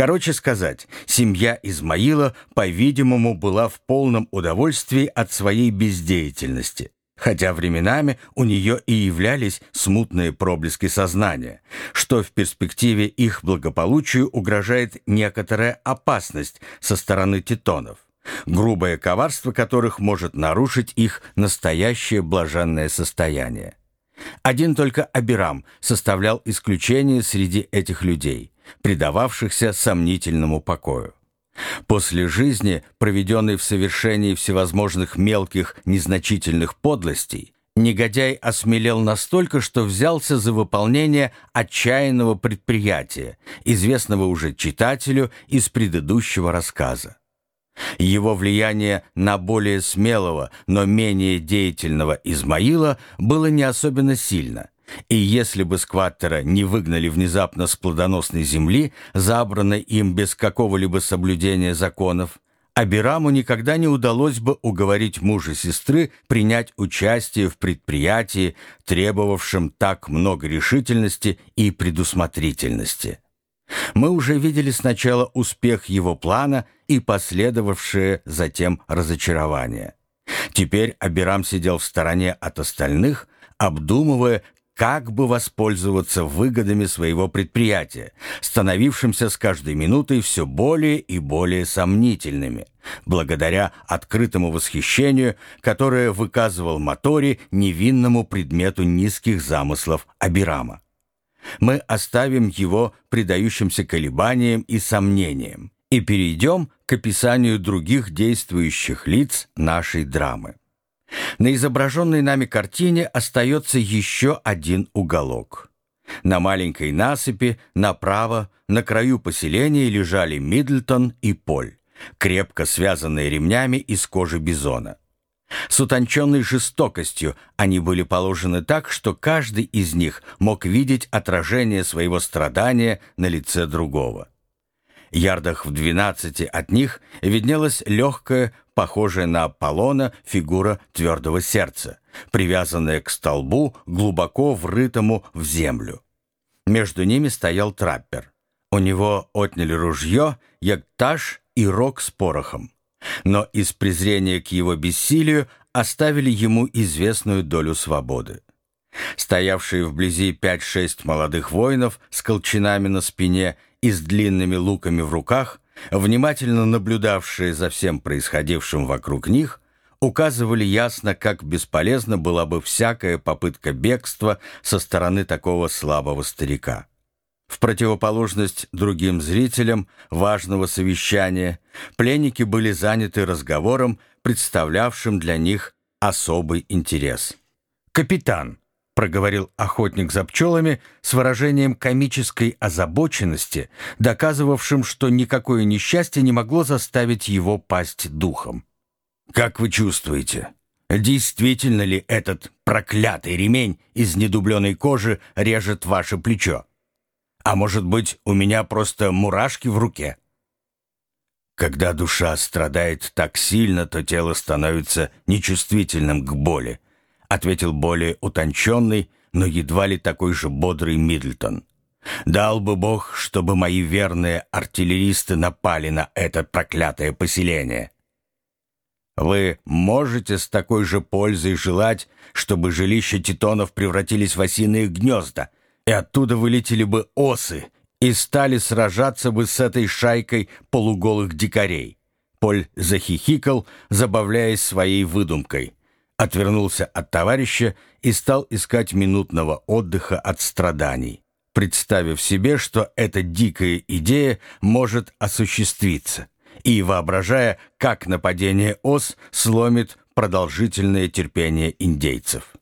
Короче сказать, семья Измаила, по-видимому, была в полном удовольствии от своей бездеятельности, хотя временами у нее и являлись смутные проблески сознания, что в перспективе их благополучию угрожает некоторая опасность со стороны титонов, грубое коварство которых может нарушить их настоящее блаженное состояние. Один только Абирам составлял исключение среди этих людей, предававшихся сомнительному покою. После жизни, проведенной в совершении всевозможных мелких, незначительных подлостей, негодяй осмелел настолько, что взялся за выполнение отчаянного предприятия, известного уже читателю из предыдущего рассказа. Его влияние на более смелого, но менее деятельного Измаила было не особенно сильно, и если бы скваттера не выгнали внезапно с плодоносной земли, забранной им без какого-либо соблюдения законов, Абираму никогда не удалось бы уговорить мужа сестры принять участие в предприятии, требовавшем так много решительности и предусмотрительности. Мы уже видели сначала успех его плана и последовавшее затем разочарование. Теперь Абирам сидел в стороне от остальных, обдумывая, как бы воспользоваться выгодами своего предприятия, становившимся с каждой минутой все более и более сомнительными, благодаря открытому восхищению, которое выказывал Мотори невинному предмету низких замыслов Абирама мы оставим его предающимся колебаниям и сомнениям и перейдем к описанию других действующих лиц нашей драмы. На изображенной нами картине остается еще один уголок. На маленькой насыпи направо на краю поселения лежали Мидлтон и Поль, крепко связанные ремнями из кожи бизона. С утонченной жестокостью они были положены так, что каждый из них мог видеть отражение своего страдания на лице другого. Ярдах в двенадцати от них виднелась легкая, похожая на Аполлона, фигура твердого сердца, привязанная к столбу, глубоко врытому в землю. Между ними стоял траппер. У него отняли ружье, яктаж и рог с порохом но из презрения к его бессилию оставили ему известную долю свободы. Стоявшие вблизи пять-шесть молодых воинов с колчанами на спине и с длинными луками в руках, внимательно наблюдавшие за всем происходившим вокруг них, указывали ясно, как бесполезна была бы всякая попытка бегства со стороны такого слабого старика. В противоположность другим зрителям важного совещания, пленники были заняты разговором, представлявшим для них особый интерес. «Капитан», — проговорил охотник за пчелами с выражением комической озабоченности, доказывавшим, что никакое несчастье не могло заставить его пасть духом. «Как вы чувствуете, действительно ли этот проклятый ремень из недубленной кожи режет ваше плечо?» А может быть, у меня просто мурашки в руке? Когда душа страдает так сильно, то тело становится нечувствительным к боли, ответил более утонченный, но едва ли такой же бодрый Мидлтон. Дал бы Бог, чтобы мои верные артиллеристы напали на это проклятое поселение. Вы можете с такой же пользой желать, чтобы жилища титонов превратились в осиные гнезда, и оттуда вылетели бы осы и стали сражаться бы с этой шайкой полуголых дикарей. Поль захихикал, забавляясь своей выдумкой, отвернулся от товарища и стал искать минутного отдыха от страданий, представив себе, что эта дикая идея может осуществиться, и воображая, как нападение ос сломит продолжительное терпение индейцев.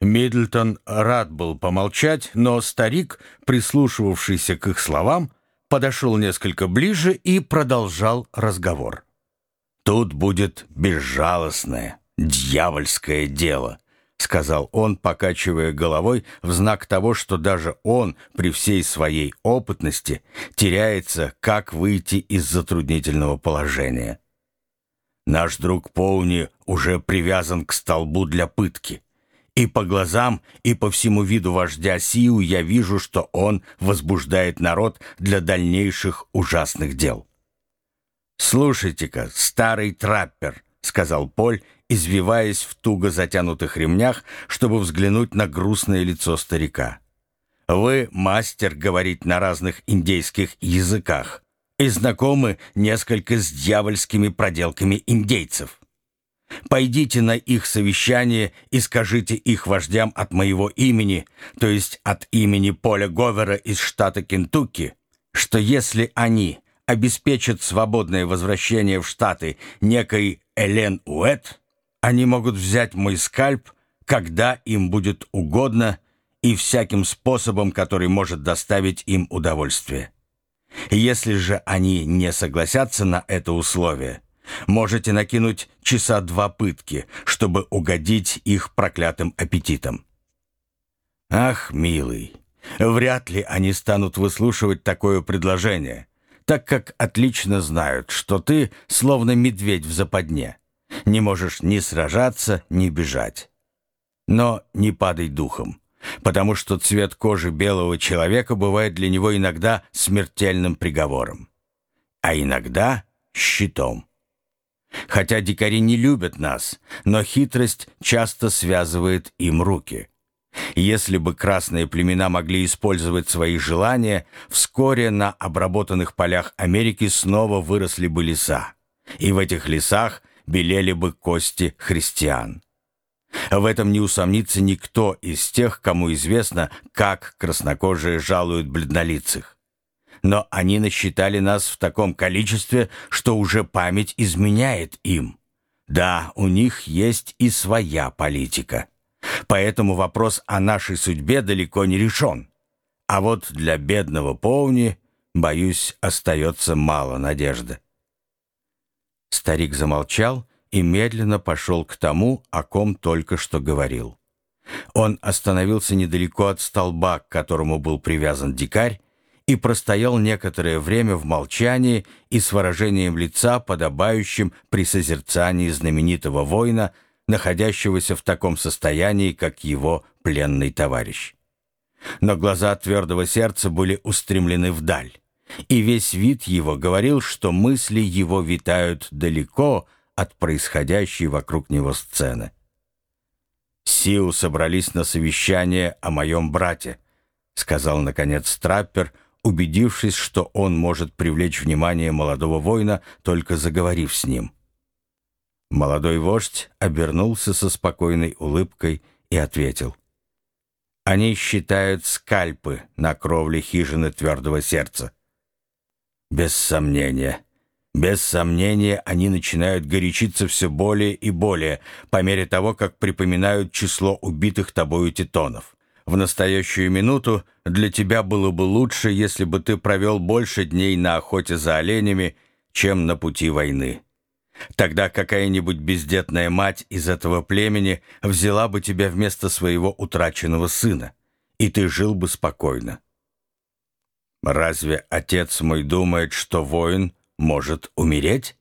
Миддлтон рад был помолчать, но старик, прислушивавшийся к их словам, подошел несколько ближе и продолжал разговор. «Тут будет безжалостное, дьявольское дело», — сказал он, покачивая головой в знак того, что даже он, при всей своей опытности, теряется, как выйти из затруднительного положения. «Наш друг Поуни уже привязан к столбу для пытки» И по глазам, и по всему виду вождя Сиу я вижу, что он возбуждает народ для дальнейших ужасных дел. «Слушайте-ка, старый траппер», — сказал Поль, извиваясь в туго затянутых ремнях, чтобы взглянуть на грустное лицо старика. «Вы мастер говорить на разных индейских языках и знакомы несколько с дьявольскими проделками индейцев». Пойдите на их совещание и скажите их вождям от моего имени, то есть от имени Поля Говера из штата Кентукки, что если они обеспечат свободное возвращение в Штаты некой Элен Уэт, они могут взять мой скальп, когда им будет угодно и всяким способом, который может доставить им удовольствие. Если же они не согласятся на это условие – Можете накинуть часа два пытки, чтобы угодить их проклятым аппетитом. Ах, милый, вряд ли они станут выслушивать такое предложение, так как отлично знают, что ты словно медведь в западне, не можешь ни сражаться, ни бежать. Но не падай духом, потому что цвет кожи белого человека бывает для него иногда смертельным приговором, а иногда щитом. Хотя дикари не любят нас, но хитрость часто связывает им руки. Если бы красные племена могли использовать свои желания, вскоре на обработанных полях Америки снова выросли бы леса, и в этих лесах белели бы кости христиан. В этом не усомнится никто из тех, кому известно, как краснокожие жалуют бледнолицых но они насчитали нас в таком количестве, что уже память изменяет им. Да, у них есть и своя политика. Поэтому вопрос о нашей судьбе далеко не решен. А вот для бедного Повни, боюсь, остается мало надежды. Старик замолчал и медленно пошел к тому, о ком только что говорил. Он остановился недалеко от столба, к которому был привязан дикарь, и простоял некоторое время в молчании и с выражением лица, подобающим при созерцании знаменитого воина, находящегося в таком состоянии, как его пленный товарищ. Но глаза твердого сердца были устремлены вдаль, и весь вид его говорил, что мысли его витают далеко от происходящей вокруг него сцены. «Сиу собрались на совещание о моем брате», — сказал, наконец, Траппер — убедившись, что он может привлечь внимание молодого воина, только заговорив с ним. Молодой вождь обернулся со спокойной улыбкой и ответил. «Они считают скальпы на кровле хижины твердого сердца». «Без сомнения». Без сомнения, они начинают горячиться все более и более, по мере того, как припоминают число убитых тобою титонов. В настоящую минуту для тебя было бы лучше, если бы ты провел больше дней на охоте за оленями, чем на пути войны. Тогда какая-нибудь бездетная мать из этого племени взяла бы тебя вместо своего утраченного сына, и ты жил бы спокойно. Разве отец мой думает, что воин может умереть?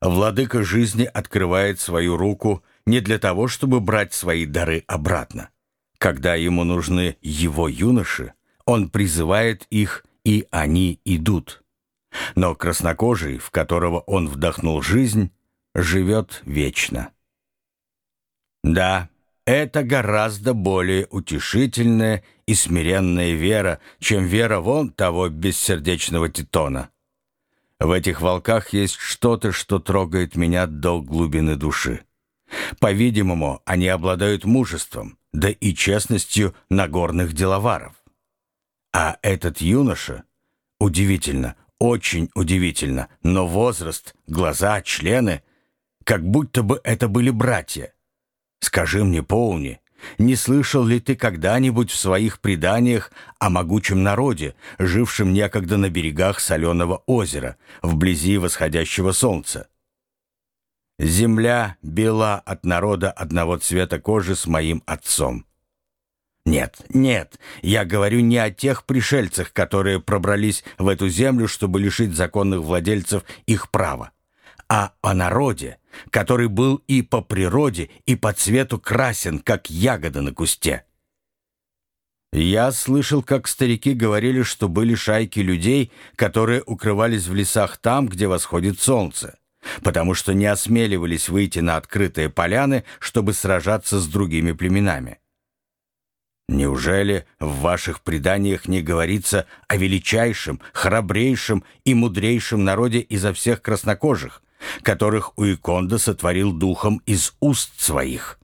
Владыка жизни открывает свою руку не для того, чтобы брать свои дары обратно. Когда ему нужны его юноши, он призывает их, и они идут. Но краснокожий, в которого он вдохнул жизнь, живет вечно. Да, это гораздо более утешительная и смиренная вера, чем вера вон того бессердечного Титона. В этих волках есть что-то, что трогает меня до глубины души. По-видимому, они обладают мужеством, да и честностью нагорных деловаров. А этот юноша, удивительно, очень удивительно, но возраст, глаза, члены, как будто бы это были братья. Скажи мне, Поуни, не слышал ли ты когда-нибудь в своих преданиях о могучем народе, жившем некогда на берегах соленого озера, вблизи восходящего солнца? Земля бела от народа одного цвета кожи с моим отцом. Нет, нет, я говорю не о тех пришельцах, которые пробрались в эту землю, чтобы лишить законных владельцев их права, а о народе, который был и по природе, и по цвету красен, как ягода на кусте. Я слышал, как старики говорили, что были шайки людей, которые укрывались в лесах там, где восходит солнце, потому что не осмеливались выйти на открытые поляны, чтобы сражаться с другими племенами. Неужели в ваших преданиях не говорится о величайшем, храбрейшем и мудрейшем народе изо всех краснокожих, которых Уиконда сотворил духом из уст своих?